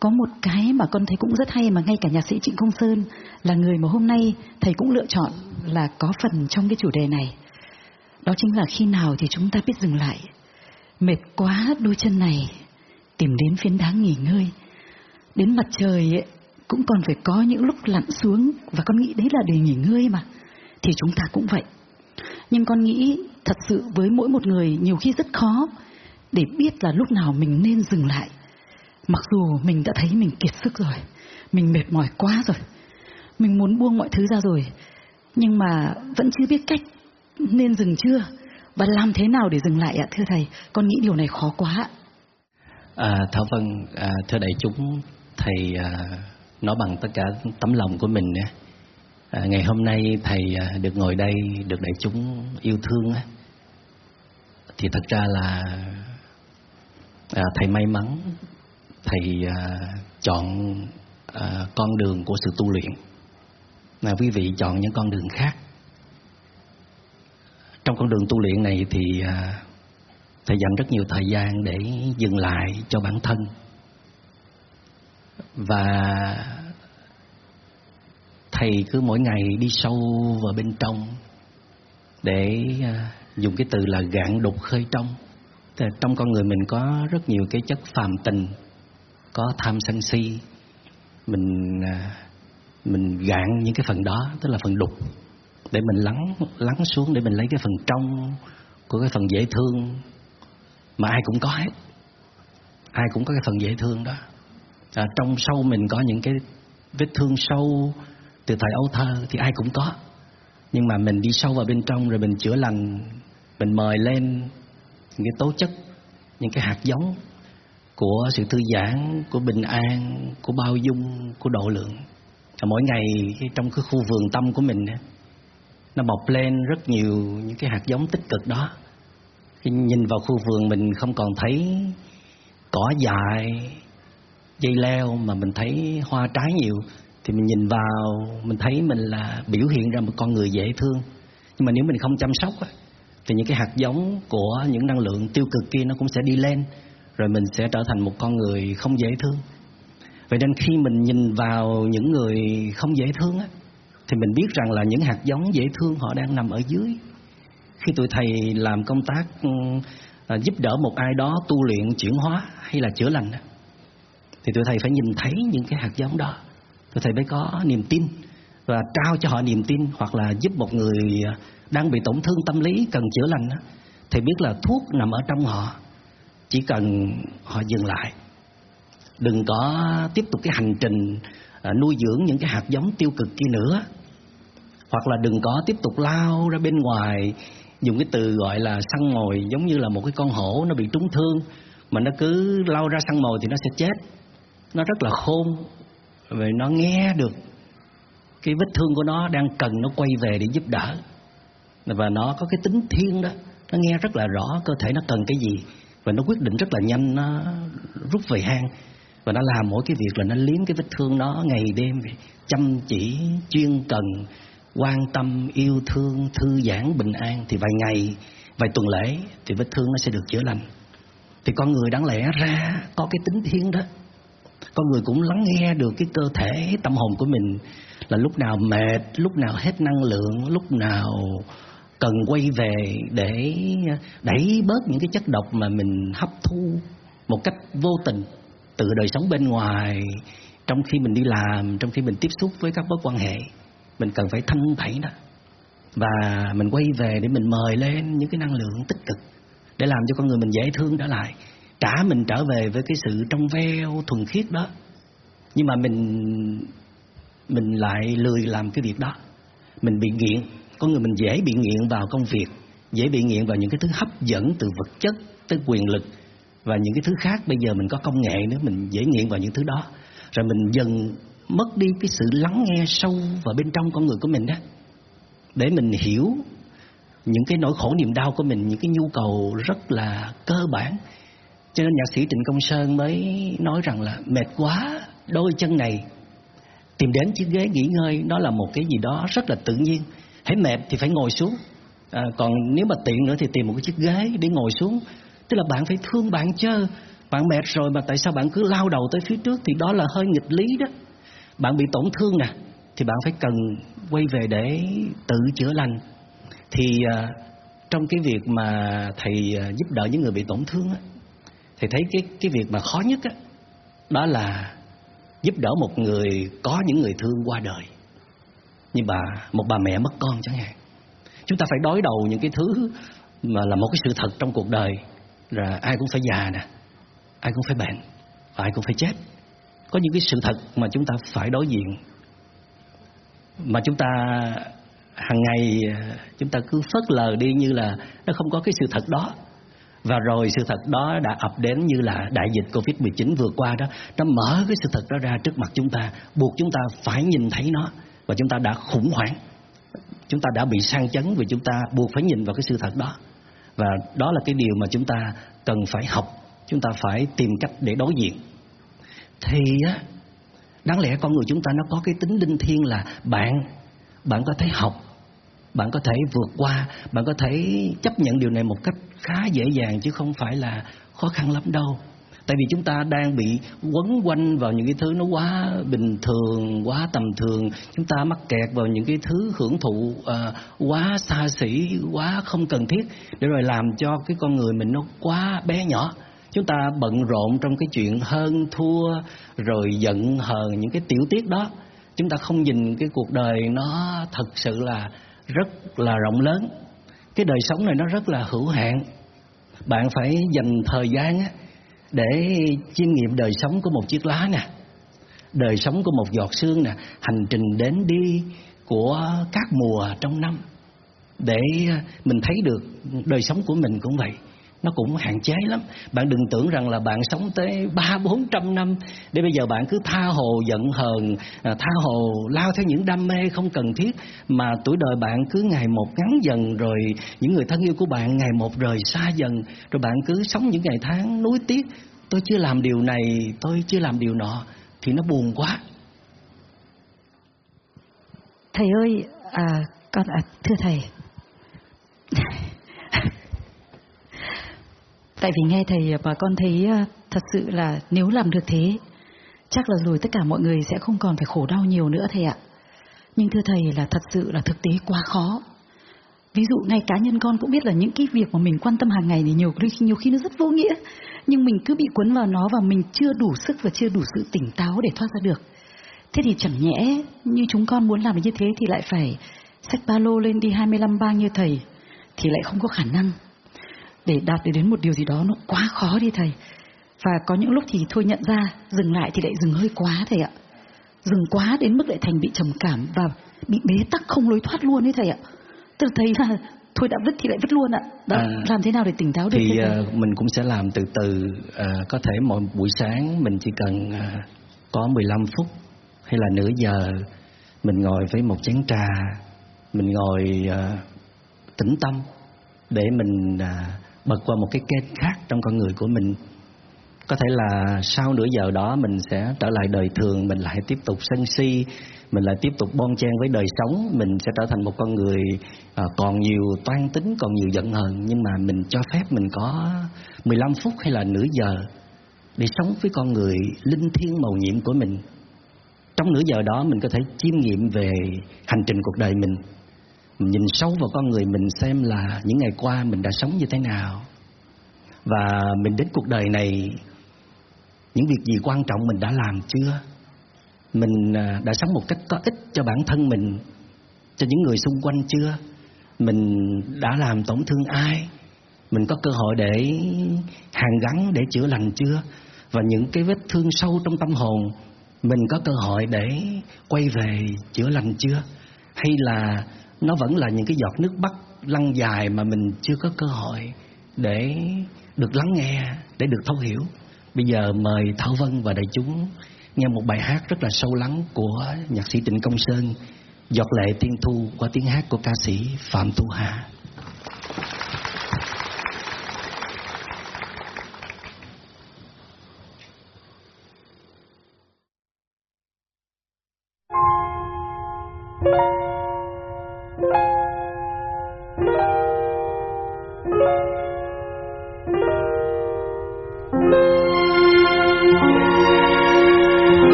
có một cái mà con thấy cũng rất hay mà ngay cả nhạc sĩ Trịnh Công Sơn là người mà hôm nay thầy cũng lựa chọn là có phần trong cái chủ đề này. Đó chính là khi nào thì chúng ta biết dừng lại. Mệt quá đôi chân này, tìm đến phiến đá nghỉ ngơi. Đến mặt trời ấy, cũng còn phải có những lúc lặn xuống và con nghĩ đấy là để nghỉ ngơi mà. Thì chúng ta cũng vậy. Nhưng con nghĩ thật sự với mỗi một người nhiều khi rất khó để biết là lúc nào mình nên dừng lại. Mặc dù mình đã thấy mình kiệt sức rồi, mình mệt mỏi quá rồi, mình muốn buông mọi thứ ra rồi, nhưng mà vẫn chưa biết cách nên dừng chưa và làm thế nào để dừng lại ạ thưa thầy. Con nghĩ điều này khó quá. ạ. À, Thảo Vân, à, thưa đại chúng, thầy à, nói bằng tất cả tấm lòng của mình nhé. À, ngày hôm nay thầy à, được ngồi đây, được đại chúng yêu thương á, thì thật ra là à, thầy may mắn, thầy à, chọn à, con đường của sự tu luyện. Mà quý vị chọn những con đường khác. Trong con đường tu luyện này thì à, thầy dành rất nhiều thời gian để dừng lại cho bản thân và thầy cứ mỗi ngày đi sâu vào bên trong để à, dùng cái từ là gạn đục khơi trong. Trong con người mình có rất nhiều cái chất phàm tình có tham sân si. Mình à, mình gạn những cái phần đó tức là phần đục để mình lắng lắng xuống để mình lấy cái phần trong của cái phần dễ thương mà ai cũng có hết. Ai cũng có cái phần dễ thương đó. À, trong sâu mình có những cái vết thương sâu từ thời ấu thơ thì ai cũng có. Nhưng mà mình đi sâu vào bên trong rồi mình chữa lành, mình mời lên những cái tố chất, những cái hạt giống của sự thư giãn, của bình an, của bao dung, của độ lượng. Và mỗi ngày trong cái khu vườn tâm của mình nó mọc lên rất nhiều những cái hạt giống tích cực đó. Khi nhìn vào khu vườn mình không còn thấy cỏ dại, dây leo mà mình thấy hoa trái nhiều thì mình nhìn vào, mình thấy mình là biểu hiện ra một con người dễ thương. Nhưng mà nếu mình không chăm sóc thì những cái hạt giống của những năng lượng tiêu cực kia nó cũng sẽ đi lên, rồi mình sẽ trở thành một con người không dễ thương. Vậy nên khi mình nhìn vào những người không dễ thương á, thì mình biết rằng là những hạt giống dễ thương họ đang nằm ở dưới. Khi tụi thầy làm công tác ừ, à, giúp đỡ một ai đó tu luyện chuyển hóa hay là chữa lành thì tụi thầy phải nhìn thấy những cái hạt giống đó thì thầy mới có niềm tin và trao cho họ niềm tin hoặc là giúp một người đang bị tổn thương tâm lý, cần chữa lành thì biết là thuốc nằm ở trong họ, chỉ cần họ dừng lại. Đừng có tiếp tục cái hành trình à, nuôi dưỡng những cái hạt giống tiêu cực kia nữa. Hoặc là đừng có tiếp tục lao ra bên ngoài, dùng cái từ gọi là săn mồi, giống như là một cái con hổ nó bị trúng thương, mà nó cứ lao ra săn mồi thì nó sẽ chết. Nó rất là khôn vì nó nghe được cái vết thương của nó đang cần nó quay về để giúp đỡ. Và nó có cái tính thiên đó, nó nghe rất là rõ cơ thể nó cần cái gì. Và nó quyết định rất là nhanh, nó rút về hang. Và nó làm mỗi cái việc là nó liếm cái vết thương nó ngày đêm, chăm chỉ, chuyên cần, quan tâm, yêu thương, thư giãn, bình an. Thì vài ngày, vài tuần lễ thì vết thương nó sẽ được chữa lành. Thì con người đáng lẽ ra có cái tính thiên đó con người cũng lắng nghe được cái cơ thể tâm hồn của mình là lúc nào mệt, lúc nào hết năng lượng, lúc nào cần quay về để đẩy bớt những cái chất độc mà mình hấp thu một cách vô tình từ đời sống bên ngoài. Trong khi mình đi làm, trong khi mình tiếp xúc với các mối quan hệ, mình cần phải thanh tẩy đó. Và mình quay về để mình mời lên những cái năng lượng tích cực để làm cho con người mình dễ thương trở lại trả mình trở về với cái sự trong veo, thuần khiết đó. Nhưng mà mình mình lại lười làm cái việc đó. Mình bị nghiện. Có người mình dễ bị nghiện vào công việc, dễ bị nghiện vào những cái thứ hấp dẫn từ vật chất, tới quyền lực, và những cái thứ khác. Bây giờ mình có công nghệ nữa, mình dễ nghiện vào những thứ đó. Rồi mình dần mất đi cái sự lắng nghe sâu vào bên trong con người của mình đó. Để mình hiểu những cái nỗi khổ niềm đau của mình, những cái nhu cầu rất là cơ bản cho nên nhạc sĩ Trịnh Công Sơn mới nói rằng là mệt quá đôi chân này tìm đến chiếc ghế nghỉ ngơi đó là một cái gì đó rất là tự nhiên. Hãy mệt thì phải ngồi xuống. À, còn nếu mà tiện nữa thì tìm một cái chiếc ghế để ngồi xuống. Tức là bạn phải thương bạn chứ bạn mệt rồi mà tại sao bạn cứ lao đầu tới phía trước thì đó là hơi nghịch lý đó. Bạn bị tổn thương nè thì bạn phải cần quay về để tự chữa lành. Thì à, trong cái việc mà thầy à, giúp đỡ những người bị tổn thương á thì thấy cái cái việc mà khó nhất á, đó là giúp đỡ một người có những người thương qua đời. Như bà, một bà mẹ mất con chẳng hạn. Chúng ta phải đối đầu những cái thứ mà là một cái sự thật trong cuộc đời là ai cũng phải già nè, ai cũng phải bệnh và ai cũng phải chết. Có những cái sự thật mà chúng ta phải đối diện, mà chúng ta hàng ngày à, chúng ta cứ phớt lờ đi như là nó không có cái sự thật đó và rồi sự thật đó đã ập đến như là đại dịch Covid-19 vừa qua đó. Nó mở cái sự thật đó ra trước mặt chúng ta, Buộc chúng ta phải nhìn thấy nó. Và chúng ta đã khủng hoảng. Chúng ta đã bị sang chấn Vì chúng ta buộc phải nhìn vào cái sự thật đó. Và đó là cái điều mà chúng ta cần phải học. Chúng ta phải tìm cách để đối diện. Thì á, Đáng lẽ con người chúng ta nó có cái tính linh thiêng là Bạn Bạn có thể học, bạn có thể vượt qua, bạn có thể chấp nhận điều này một cách khá dễ dàng chứ không phải là khó khăn lắm đâu. Tại vì chúng ta đang bị quấn quanh vào những cái thứ nó quá bình thường quá tầm thường. Chúng ta mắc kẹt vào những cái thứ hưởng thụ uh, quá xa xỉ quá không cần thiết để rồi làm cho cái con người mình nó quá bé nhỏ. Chúng ta bận rộn trong cái chuyện hơn thua rồi giận hờn những cái tiểu tiết đó. Chúng ta không nhìn cái cuộc đời nó thật sự là rất là rộng lớn cái đời sống này nó rất là hữu hạn. Bạn phải dành thời gian để chiêm nghiệm đời sống của một chiếc lá nè, đời sống của một giọt sương nè, hành trình đến đi của các mùa trong năm, để mình thấy được đời sống của mình cũng vậy nó cũng hạn chế lắm. Bạn đừng tưởng rằng là bạn sống tới ba, bốn trăm năm, để bây giờ bạn cứ tha hồ giận hờn à, tha hồ lao theo những đam mê không cần thiết, mà tuổi đời bạn cứ ngày một ngắn dần, rồi những người thân yêu của bạn ngày một rời xa dần, rồi bạn cứ sống những ngày tháng nuối tiếc. Tôi chưa làm điều này, tôi chưa làm điều nọ, thì nó buồn quá. Thầy ơi à con à thưa thầy. Tại vì nghe thầy và con thấy à, thật sự là nếu làm được thế, chắc là rồi tất cả mọi người sẽ không còn phải khổ đau nhiều nữa thầy ạ. Nhưng thưa thầy là thật sự là thực tế quá khó. Ví dụ ngay cá nhân con cũng biết là những cái việc mà mình quan tâm hàng ngày thì nhiều khi nhiều khi nó rất vô nghĩa. Nhưng mình cứ bị cuốn vào nó và mình chưa đủ sức và chưa đủ sự tỉnh táo để thoát ra được. Thế thì chẳng nhẽ như chúng con muốn làm như thế thì lại phải xách ba lô lên đi 25 bang như thầy, thì lại không có khả năng để đạt đến một điều gì đó nó quá khó đi thầy. Và có những lúc thì thôi nhận ra dừng lại thì lại dừng hơi quá thầy ạ. Dừng quá đến mức lại thành bị trầm cảm và bị bế tắc không lối thoát luôn ấy thầy ạ. Tôi thấy là thôi đã vứt thì lại vứt luôn ạ. Đó à, làm thế nào để tỉnh táo được thì uh, mình cũng sẽ làm từ từ uh, có thể mỗi buổi sáng mình chỉ cần uh, có 15 phút hay là nửa giờ mình ngồi với một chén trà mình ngồi uh, tĩnh tâm để mình uh, bật qua một cái kết khác trong con người của mình. Có thể là sau nửa giờ đó mình sẽ trở lại đời thường, mình lại tiếp tục sân si, mình lại tiếp tục bon chen với đời sống, mình sẽ trở thành một con người à, còn nhiều toan tính, còn nhiều giận hờn. Nhưng mà mình cho phép mình có 15 phút hay là nửa giờ để sống với con người linh thiêng màu nhiệm của mình. Trong nửa giờ đó mình có thể chiêm nghiệm về hành trình cuộc đời mình mình nhìn sâu vào con người mình xem là những ngày qua mình đã sống như thế nào. Và mình đến cuộc đời này, những việc gì quan trọng mình đã làm chưa? Mình à, đã sống một cách có ích cho bản thân mình, cho những người xung quanh chưa? Mình đã làm tổn thương ai? Mình có cơ hội để hàn gắn, để chữa lành chưa? Và những cái vết thương sâu trong tâm hồn, mình có cơ hội để quay về chữa lành chưa? Hay là nó vẫn là những cái giọt nước mắt lăn dài mà mình chưa có cơ hội để được lắng nghe, để được thấu hiểu. Bây giờ mời thảo vân và đại chúng nghe một bài hát rất là sâu lắng của nhạc sĩ trịnh công sơn, giọt lệ tiên thu qua tiếng hát của ca sĩ phạm thu hà.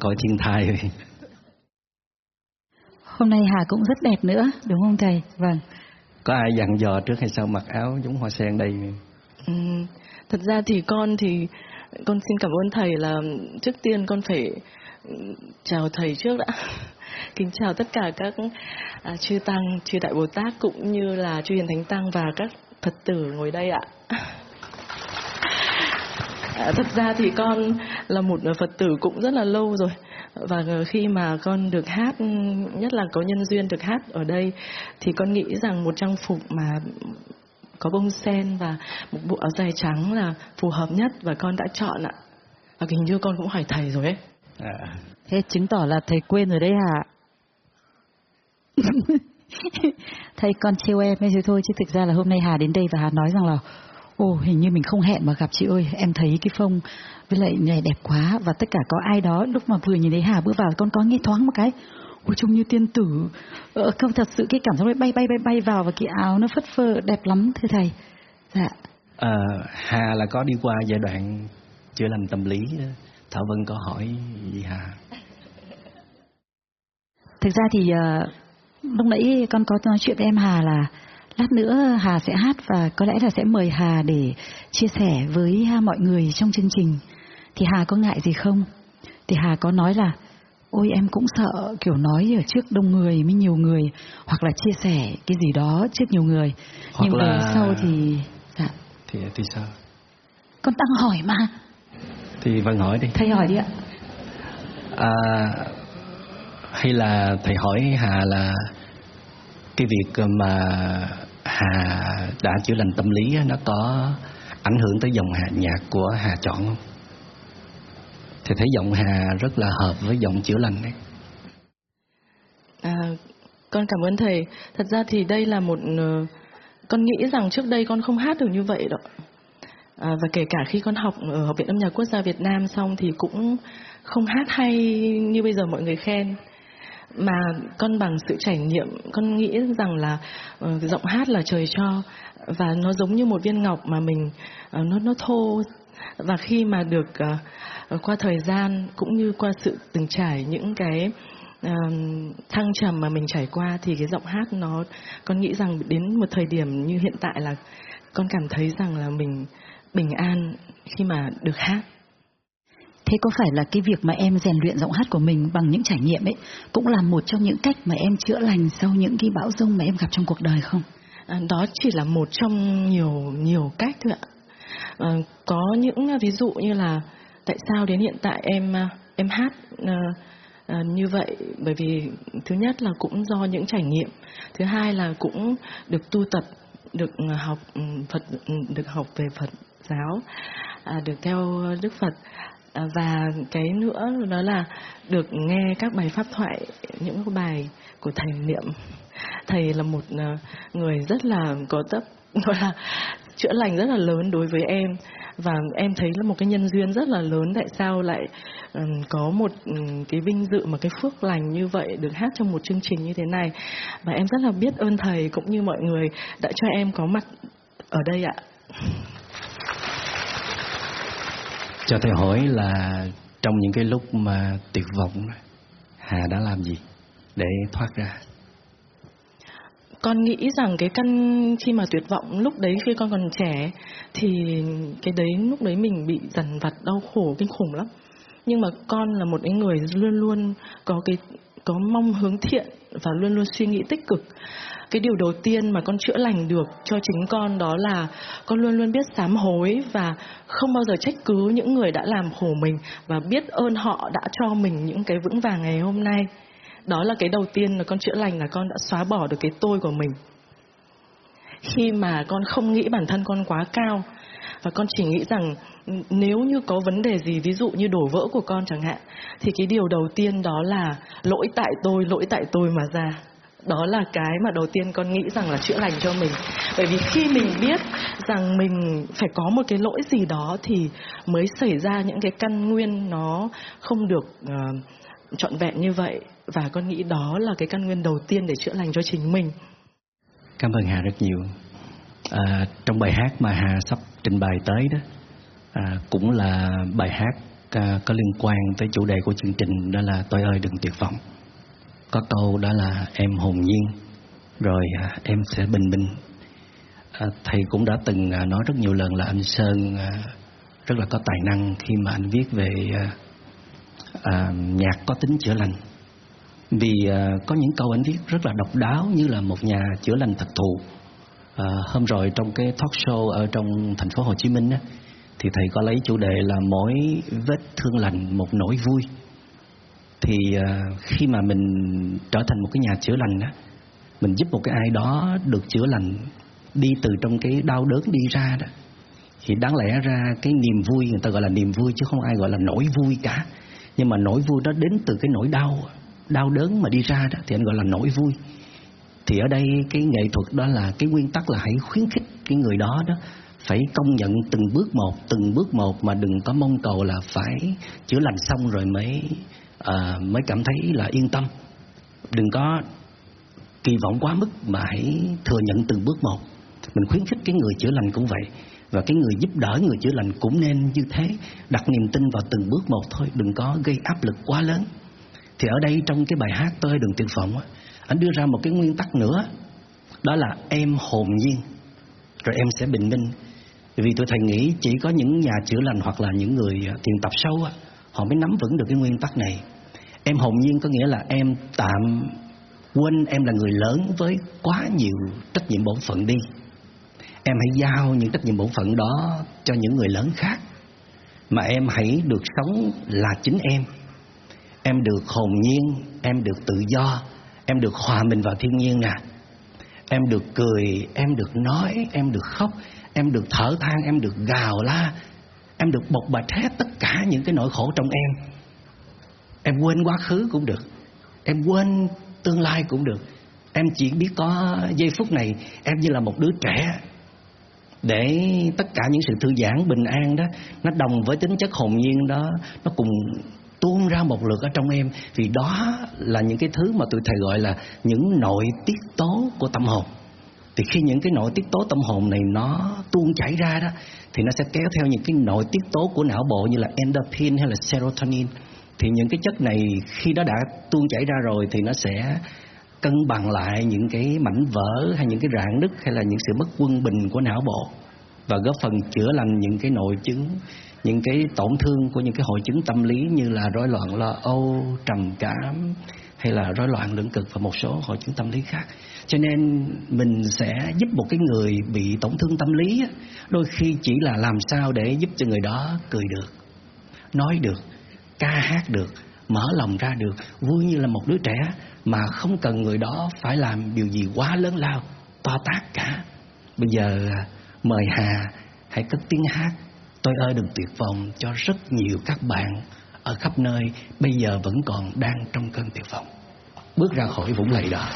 Cõi thiên thai. Hôm nay Hà cũng rất đẹp nữa, đúng không thầy? Vâng. Có ai dặn dò trước hay sao mặc áo giống hoa sen đây? Ừ, thật ra thì con thì con xin cảm ơn thầy là trước tiên con phải chào thầy trước đã. Kính chào tất cả các à, chư tăng, chư đại Bồ Tát cũng như là chư hiền thánh tăng và các Phật tử ngồi đây ạ. À, thật ra thì con là một Phật tử cũng rất là lâu rồi. Và khi mà con được hát nhất là có nhân duyên được hát ở đây thì con nghĩ rằng một trang phục mà có bông sen và một bộ áo dài trắng là phù hợp nhất và con đã chọn ạ. Và hình như con cũng hỏi thầy rồi ấy. À. thế chứng tỏ là thầy quên rồi đấy hả? Thầy con trêu em ấy thôi chứ thực ra là hôm nay Hà đến đây và Hà nói rằng là Ồ hình như mình không hẹn mà gặp chị ơi. Em thấy cái phông với lại này đẹp quá Và tất cả có ai đó lúc mà vừa nhìn thấy Hà bước vào Con có nghe thoáng một cái. Ôi trông như tiên tử. Ờ, Không thật sự cái cảm giác bay bay bay bay vào Và cái áo nó phất phơ đẹp lắm thưa thầy. Dạ. À, Hà là có đi qua giai đoạn chữa lành tâm lý đó. Thảo Vân có hỏi gì Hà? Thực ra thì uh, lúc nãy con có nói chuyện với em Hà là Lát nữa Hà sẽ hát và có lẽ là sẽ mời Hà để chia sẻ với mọi người trong chương trình. Thì Hà có ngại gì không? Thì Hà có nói là Ôi em cũng sợ kiểu nói ở trước đông người mới nhiều người Hoặc là chia sẻ cái gì đó trước nhiều người hoặc Nhưng là... về sau thì dạ. Thì thì sao? Con đang hỏi mà Thì Vân hỏi đi Thầy hỏi đi ạ à, Hay là thầy hỏi Hà là Cái việc mà Hà đã chữa lành tâm lý nó có ảnh hưởng tới dòng nhạc của Hà chọn không? Thì thấy giọng Hà rất là hợp với giọng chữa lành đấy. À, con cảm ơn thầy. Thật ra thì đây là một ờ, con nghĩ rằng trước đây con không hát được như vậy đó À, và kể cả khi con học ở học viện âm nhạc quốc gia Việt Nam xong thì cũng không hát hay như bây giờ mọi người khen mà con bằng sự trải nghiệm con nghĩ rằng là uh, giọng hát là trời cho và nó giống như một viên ngọc mà mình uh, nó nó thô. Và khi mà được uh, qua thời gian cũng như qua sự từng trải những cái uh, thăng trầm mà mình trải qua thì cái giọng hát nó con nghĩ rằng đến một thời điểm như hiện tại là con cảm thấy rằng là mình bình an khi mà được hát. Thế có phải là cái việc mà em rèn luyện giọng hát của mình bằng những trải nghiệm ấy cũng là một trong những cách mà em chữa lành sau những cái bão rông mà em gặp trong cuộc đời không? À, đó chỉ là một trong nhiều nhiều cách thôi ạ. À, có những à, ví dụ như là tại sao đến hiện tại em à, em hát à, à, như vậy bởi vì thứ nhất là cũng do những trải nghiệm, thứ hai là cũng được tu tập, được à, học ừ, Phật ừ, được học về Phật giáo, à, được theo Đức Phật À, và cái nữa đó là được nghe các bài pháp thoại những bài của thầy niệm. Thầy là một à, người rất là có tấp gọi là chữa lành rất là lớn đối với em. Và em thấy là một cái nhân duyên rất là lớn tại sao lại um, có một um, cái vinh dự mà cái phước lành như vậy được hát trong một chương trình như thế này. Và em rất là biết ơn thầy cũng như mọi người đã cho em có mặt ở đây ạ cho thầy hỏi là trong những cái lúc mà tuyệt vọng Hà đã làm gì để thoát ra? Con nghĩ rằng cái căn khi mà tuyệt vọng lúc đấy khi con còn trẻ thì cái đấy lúc đấy mình bị dằn vặt, đau khổ, kinh khủng lắm. Nhưng mà con là một cái người luôn luôn có cái, có mong hướng thiện và luôn luôn suy nghĩ tích cực. Cái điều đầu tiên mà con chữa lành được cho chính con đó là con luôn luôn biết sám hối và không bao giờ trách cứ những người đã làm khổ mình và biết ơn họ đã cho mình những cái vững vàng ngày hôm nay. Đó là cái đầu tiên là con chữa lành là con đã xóa bỏ được cái tôi của mình. Khi mà con không nghĩ bản thân con quá cao và con chỉ nghĩ rằng ừ, nếu như có vấn đề gì ví dụ như đổ vỡ của con chẳng hạn thì cái điều đầu tiên đó là lỗi tại tôi lỗi tại tôi mà ra. Đó là cái mà đầu tiên con nghĩ rằng là chữa lành cho mình. Bởi vì khi mình biết rằng mình phải có một cái lỗi gì đó thì mới xảy ra những cái căn nguyên nó không được uh, trọn vẹn như vậy. Và con nghĩ đó là cái căn nguyên đầu tiên để chữa lành cho chính mình. Cảm ơn hà rất nhiều à, trong bài hát mà hà sắp trình bày tới đó à, cũng là bài hát à, có liên quan tới chủ đề của chương trình đó là tôi ơi đừng tuyệt vọng. Có câu đó là em hồn nhiên rồi à, em sẽ bình minh. À, thầy cũng đã từng à, nói rất nhiều lần là anh sơn à, rất là có tài năng khi mà anh viết về à, à, nhạc có tính chữa lành. Vì à, có những câu anh viết rất là độc đáo như là một nhà chữa lành thật thụ à, hôm rồi trong cái talk show ở trong thành phố Hồ Chí Minh á, thì thầy có lấy chủ đề là mỗi vết thương lành một nỗi vui. Thì à, khi mà mình trở thành một cái nhà chữa lành á mình giúp một cái ai đó được chữa lành đi từ trong cái đau đớn đi ra đó thì đáng lẽ ra cái niềm vui người ta gọi là niềm vui chứ không ai gọi là nỗi vui cả. Nhưng mà nỗi vui đó đến từ cái nỗi đau đau đớn mà đi ra đó thì anh gọi là nỗi vui thì ở đây cái nghệ thuật đó là cái nguyên tắc là hãy khuyến khích cái người đó đó phải công nhận từng bước một từng bước một mà đừng có mong cầu là phải chữa lành xong rồi mới à, mới cảm thấy là yên tâm. Đừng có kỳ vọng quá mức mà hãy thừa nhận từng bước một. Mình khuyến khích cái người chữa lành cũng vậy và cái người giúp đỡ người chữa lành cũng nên như thế đặt niềm tin vào từng bước một thôi đừng có gây áp lực quá lớn. Thì ở đây trong cái bài hát tôi đừng tuyệt vọng á anh đưa ra một cái nguyên tắc nữa, đó là em hồn nhiên. Rồi em sẽ bình minh. Vì tôi thầy nghĩ chỉ có những nhà chữa lành hoặc là những người à, thiền tập sâu họ mới nắm vững được cái nguyên tắc này. Em hồn nhiên có nghĩa là em tạm quên em là người lớn với quá nhiều trách nhiệm bổn phận đi. Em hãy giao những trách nhiệm bổn phận đó cho những người lớn khác, mà em hãy được sống là chính em. Em được hồn nhiên, em được tự do em được hòa mình vào thiên nhiên nè em được cười, em được nói, em được khóc, em được thở than, em được gào la, em được bộc bạch hết tất cả những cái nỗi khổ trong em. Em quên quá khứ cũng được, em quên tương lai cũng được. Em chỉ biết có giây phút này, em như là một đứa trẻ. Để tất cả những sự thư giãn bình an đó, nó đồng với tính chất hồn nhiên đó, nó cùng tuôn ra một lượt ở trong em. Vì đó là những cái thứ mà tụi thầy gọi là những nội tiết tố của tâm hồn. Thì khi những cái nội tiết tố tâm hồn này nó tuôn chảy ra đó, thì nó sẽ kéo theo những cái nội tiết tố của não bộ như là endorphin hay là serotonin. Thì những cái chất này khi nó đã tuôn chảy ra rồi thì nó sẽ cân bằng lại những cái mảnh vỡ hay những cái rạn nứt hay là những sự mất quân bình của não bộ và góp phần chữa lành những cái nội chứng những cái tổn thương của những cái hội chứng tâm lý như là rối loạn lo âu, trầm cảm, hay là rối loạn lưỡng cực và một số hội chứng tâm lý khác. Cho nên mình sẽ giúp một cái người bị tổn thương tâm lý đôi khi chỉ là làm sao để giúp cho người đó cười được, nói được, ca hát được, mở lòng ra được. Vui như là một đứa trẻ mà không cần người đó phải làm điều gì quá lớn lao, to tát cả. Bây giờ à, mời hà hãy cất tiếng hát tôi ơi, đừng tuyệt vọng cho rất nhiều các bạn ở khắp nơi bây giờ vẫn còn đang trong cơn tuyệt vọng. Bước ra khỏi vũng lầy đó.